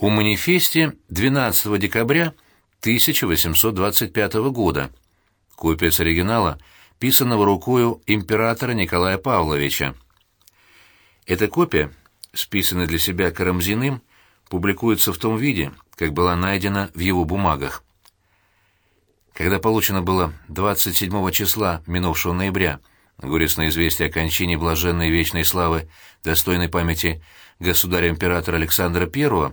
о манифесте 12 декабря 1825 года. Копия с оригинала, писанного рукою императора Николая Павловича. Эта копия, списанная для себя Карамзиным, публикуется в том виде, как была найдена в его бумагах. Когда получено было 27 числа минувшего ноября горестное известие о кончине блаженной вечной славы, достойной памяти государя-императора Александра I,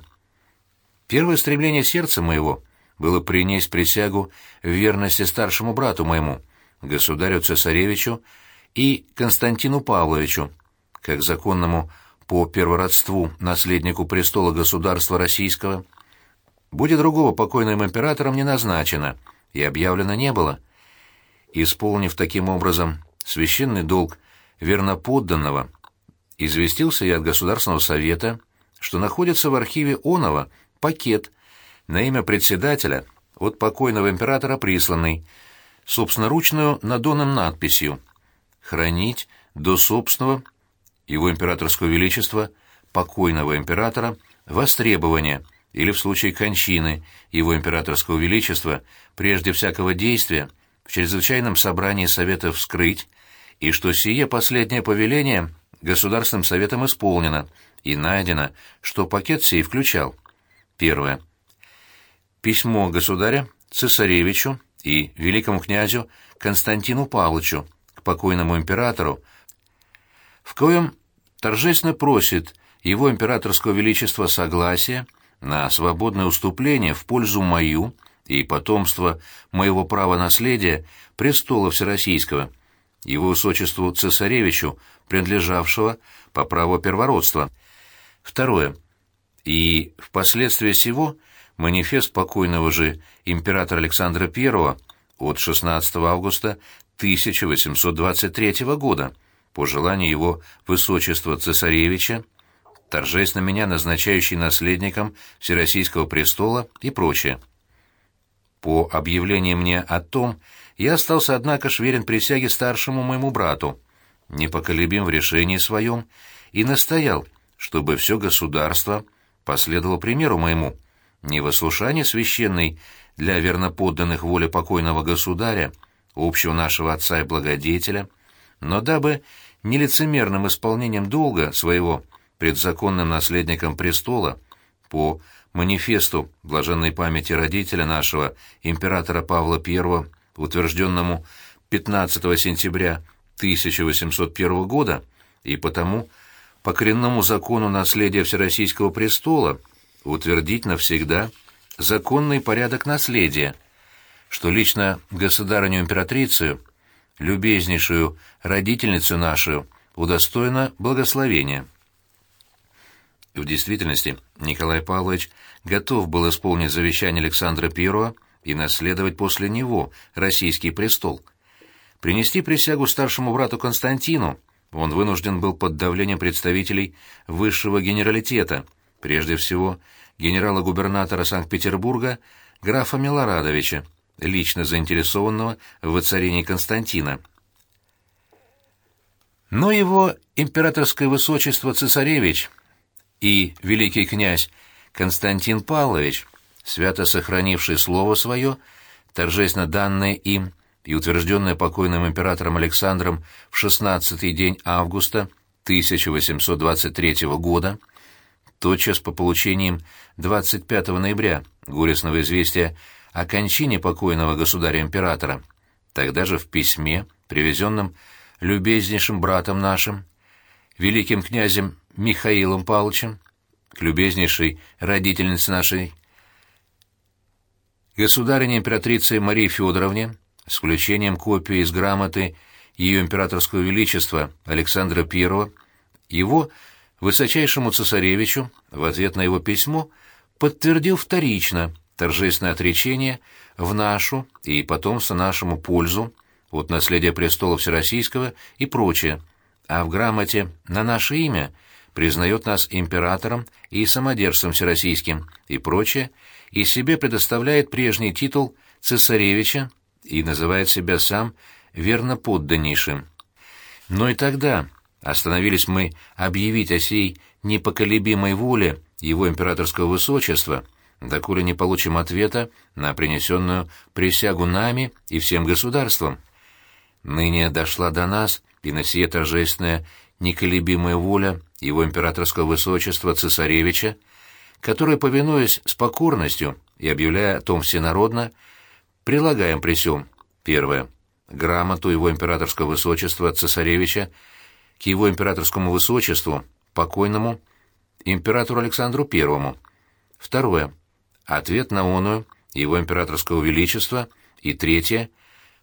первое стремление сердца моего было принести присягу в верности старшему брату моему, государю-цесаревичу и Константину Павловичу, как законному по первородству наследнику престола государства российского. Будет другого покойным императором не назначено и объявлено не было. Исполнив таким образом священный долг верноподданного, известился я от Государственного совета, что находится в архиве Онова пакет на имя председателя от покойного императора присланный, собственноручную надонным надписью «Хранить до собственного его императорского величества, покойного императора, востребования или в случае кончины его императорского величества прежде всякого действия в чрезвычайном собрании советов вскрыть, и что сие последнее повеление Государственным советом исполнено, и найдено, что пакет сей включал. Первое. Письмо государя цесаревичу и великому князю Константину Павловичу к покойному императору в коем торжественно просит его императорского величества согласия на свободное уступление в пользу мою и потомства моего права наследия престола Всероссийского, его высочеству цесаревичу, принадлежавшего по праву первородства. Второе. И впоследствии сего манифест покойного же императора Александра I от 16 августа 1823 года, по желанию его высочества цесаревича, торжественно меня назначающий наследником Всероссийского престола и прочее. По объявлению мне о том, я остался, однако, ж верен присяге старшему моему брату, непоколебим в решении своем, и настоял, чтобы все государство последовало примеру моему, не в ослушании священной для верноподданных воле покойного государя, общего нашего отца и благодетеля, но дабы нелицемерным исполнением долга своего пред законным наследником престола по манифесту блаженной памяти родителя нашего, императора Павла I, утвержденному 15 сентября 1801 года, и потому по коренному закону наследия Всероссийского престола утвердить навсегда законный порядок наследия, что лично государыню-императрицу любезнейшую родительницу нашу, удостоена благословения. В действительности Николай Павлович готов был исполнить завещание Александра I и наследовать после него российский престол. Принести присягу старшему брату Константину он вынужден был под давлением представителей высшего генералитета, прежде всего генерала-губернатора Санкт-Петербурга графа Милорадовича, лично заинтересованного в воцарении Константина. Но его императорское высочество цесаревич и великий князь Константин Павлович, свято сохранивший слово свое, торжественно данное им и утвержденное покойным императором Александром в шестнадцатый день августа 1823 года, тотчас по получениям 25 ноября горестного известия о кончине покойного государя-императора, тогда же в письме, привезенном любезнейшим братом нашим, великим князем Михаилом Павловичем, к любезнейшей родительнице нашей, государине императрице Марии Федоровне, с включением копии из грамоты ее императорского величества Александра I, его высочайшему цесаревичу в ответ на его письмо подтвердил вторично – торжественное отречение в нашу и потомство нашему пользу от наследия престола Всероссийского и прочее, а в грамоте на наше имя признает нас императором и самодержцем всероссийским и прочее, и себе предоставляет прежний титул цесаревича и называет себя сам верно подданнейшим. Но и тогда остановились мы объявить о сей непоколебимой воле его императорского высочества, доколе не получим ответа на принесенную присягу нами и всем государствам. Ныне дошла до нас и на сие торжественная неколебимая воля его императорского высочества цесаревича, который, повинуясь с покорностью и объявляя о том всенародно, прилагаем при сём первое грамоту его императорского высочества цесаревича к его императорскому высочеству, покойному императору Александру I. Второе. Ответ на оную его императорского величества. И третье.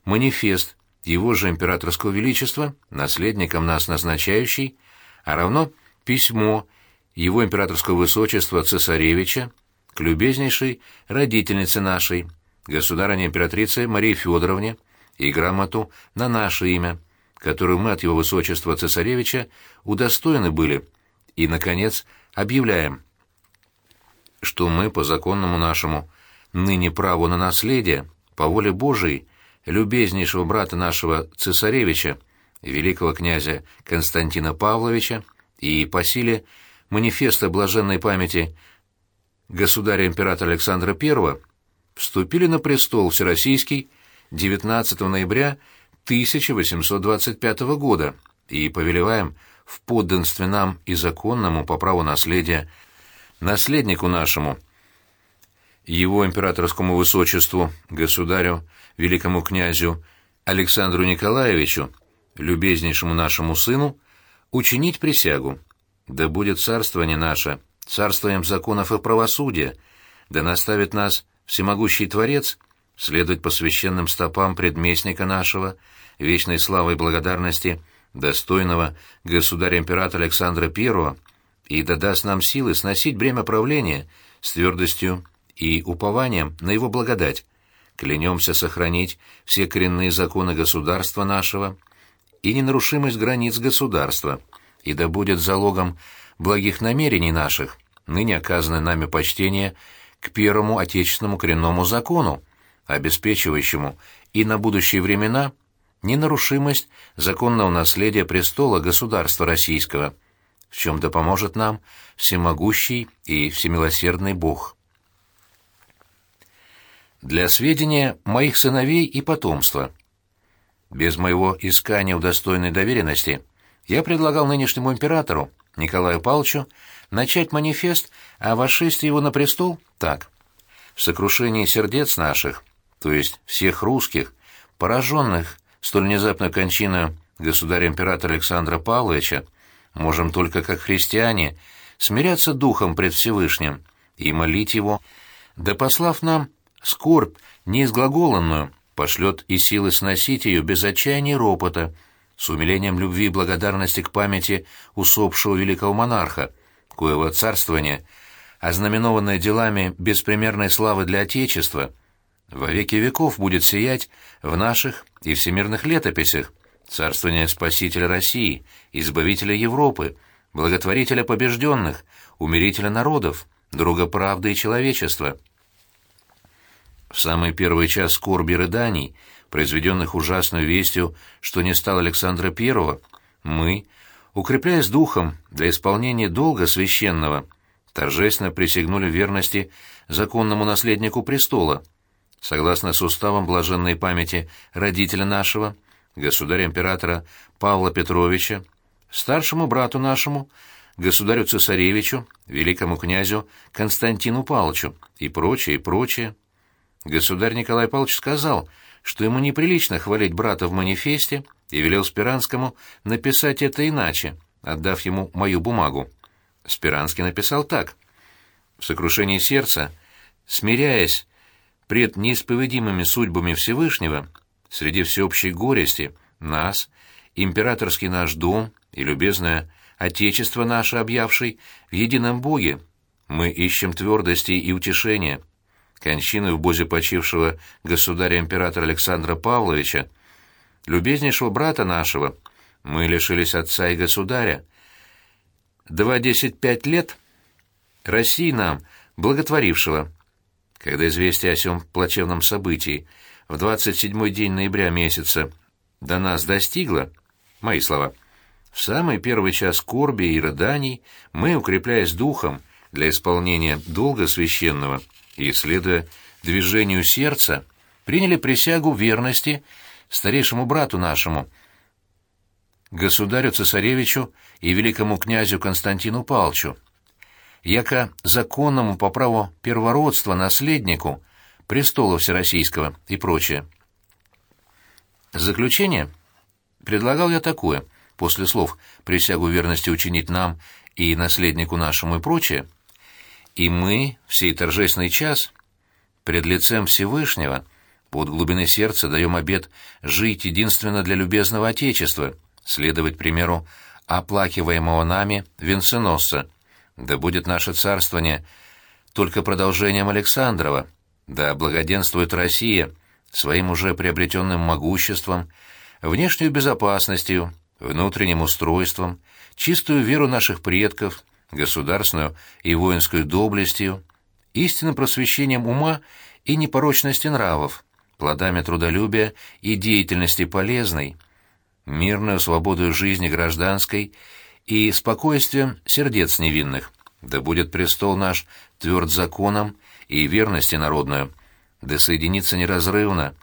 Манифест его же императорского величества, наследником нас назначающий, а равно письмо его императорского высочества цесаревича к любезнейшей родительнице нашей, государыне императрице Марии Федоровне, и грамоту на наше имя, которую мы от его высочества цесаревича удостоены были, и, наконец, объявляем, что мы по законному нашему ныне праву на наследие, по воле Божией, любезнейшего брата нашего цесаревича, великого князя Константина Павловича, и по силе манифеста блаженной памяти государя-императора Александра I вступили на престол Всероссийский 19 ноября 1825 года и повелеваем в подданстве нам и законному по праву наследия наследнику нашему, его императорскому высочеству, государю, великому князю Александру Николаевичу, любезнейшему нашему сыну, учинить присягу. Да будет царствование наше, царствуем законов и правосудия, да наставит нас всемогущий Творец следовать по священным стопам предместника нашего, вечной славы и благодарности, достойного государя-императора Александра I, и да даст нам силы сносить бремя правления с твердостью и упованием на его благодать. Клянемся сохранить все коренные законы государства нашего и ненарушимость границ государства, и да будет залогом благих намерений наших, ныне оказанное нами почтение к первому отечественному коренному закону, обеспечивающему и на будущие времена ненарушимость законного наследия престола государства российского, в чем да поможет нам всемогущий и всемилосердный Бог. Для сведения моих сыновей и потомства. Без моего искания удостойной доверенности я предлагал нынешнему императору, Николаю Павловичу, начать манифест о восшествии его на престол так. В сокрушении сердец наших – то есть всех русских, пораженных столь внезапной кончиной государя-императора Александра Павловича, можем только как христиане смиряться духом пред Всевышним и молить его, да послав нам скорбь неизглаголанную, пошлет и силы сносить ее без отчаяния ропота, с умилением любви и благодарности к памяти усопшего великого монарха, коего царствование, ознаменованное делами беспримерной славы для Отечества, во веки веков будет сиять в наших и всемирных летописях царствование Спасителя России, Избавителя Европы, Благотворителя побежденных, Умирителя народов, Друга правды и человечества. В самый первый час скорби рыданий, произведенных ужасной вестью, что не стал Александра I, мы, укрепляясь духом для исполнения долга священного, торжественно присягнули верности законному наследнику престола, согласно с уставом блаженной памяти родителя нашего, государя-императора Павла Петровича, старшему брату нашему, государю-цесаревичу, великому князю Константину Павловичу и прочее, и прочее. Государь Николай Павлович сказал, что ему неприлично хвалить брата в манифесте и велел Спиранскому написать это иначе, отдав ему мою бумагу. Спиранский написал так. В сокрушении сердца, смиряясь пред неисповедимыми судьбами Всевышнего, среди всеобщей горести, нас, императорский наш дом и любезное Отечество наше объявший в едином Боге, мы ищем твердости и утешения. Кончины в бозе почившего государя-императора Александра Павловича, любезнейшего брата нашего, мы лишились отца и государя. Два десять пять лет России нам, благотворившего, когда известие о сём плачевном событии в 27-й день ноября месяца до нас достигло, мои слова, в самый первый час скорби и рыданий мы, укрепляясь духом, для исполнения долга священного и, следуя движению сердца, приняли присягу верности старейшему брату нашему, государю-цесаревичу и великому князю Константину Палчу, яко законному по праву первородства наследнику престола Всероссийского и прочее. Заключение предлагал я такое, после слов «присягу верности учинить нам и наследнику нашему и прочее», и мы, в сей торжественный час, пред лицем Всевышнего, под глубины сердца даем обет жить единственно для любезного Отечества, следовать примеру оплакиваемого нами венценосца. Да будет наше царствование только продолжением Александрова, да благоденствует Россия своим уже приобретенным могуществом, внешней безопасностью, внутренним устройством, чистую веру наших предков, государственную и воинскую доблестью, истинным просвещением ума и непорочности нравов, плодами трудолюбия и деятельности полезной, мирную свободу жизни гражданской и спокойствием сердец невинных. Да будет престол наш тверд законом и верности народную, да соединится неразрывно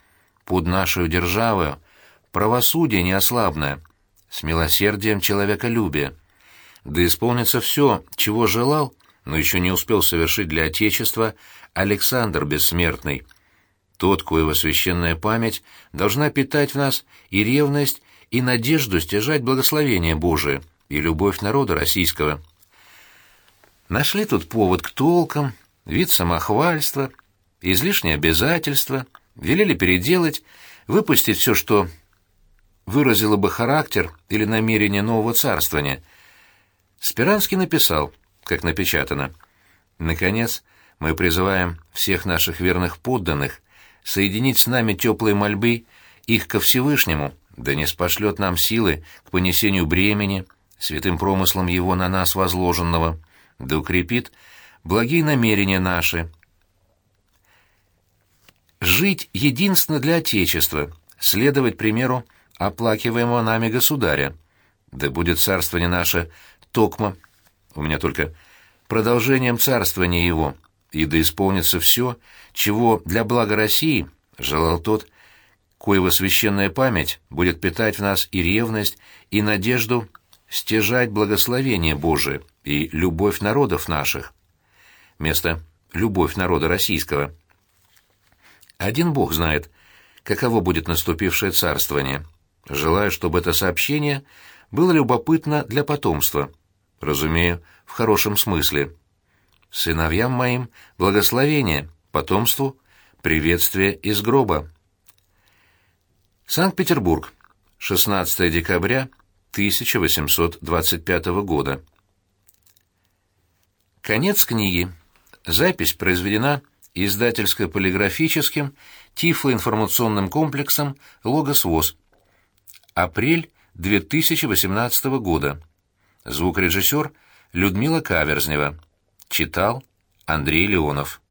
под нашу державою правосудие неослабное, с милосердием человеколюбия, да исполнится все, чего желал, но еще не успел совершить для Отечества Александр Бессмертный, тот, коего священная память должна питать в нас и ревность, и надежду стяжать благословение Божие и любовь народа российского. Нашли тут повод к толкам, вид самохвальства, излишние обязательства, велели переделать, выпустить все, что выразило бы характер или намерение нового царствования. Спиранский написал, как напечатано, «Наконец, мы призываем всех наших верных подданных соединить с нами теплые мольбы их ко Всевышнему, да не спошлет нам силы к понесению бремени, святым промыслом его на нас возложенного, да укрепит благие намерения наши. Жить единственно для Отечества, следовать примеру оплакиваемого нами государя. Да будет царствование наше токмо, у меня только продолжением царствования его, и да исполнится все, чего для блага России желал тот, коего священная память будет питать в нас и ревность, и надежду стяжать благословение Божие и любовь народов наших. Место «любовь народа российского». Один Бог знает, каково будет наступившее царствование. Желаю, чтобы это сообщение было любопытно для потомства. Разумею, в хорошем смысле. Сыновьям моим благословение, потомству приветствие из гроба. Санкт-Петербург, 16 декабря 1825 года. Конец книги. Запись произведена издательско-полиграфическим тифлоинформационным комплексом «Логос ВОЗ». Апрель 2018 года. Звукорежиссер Людмила Каверзнева. Читал Андрей Леонов.